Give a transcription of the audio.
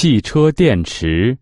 汽车电池。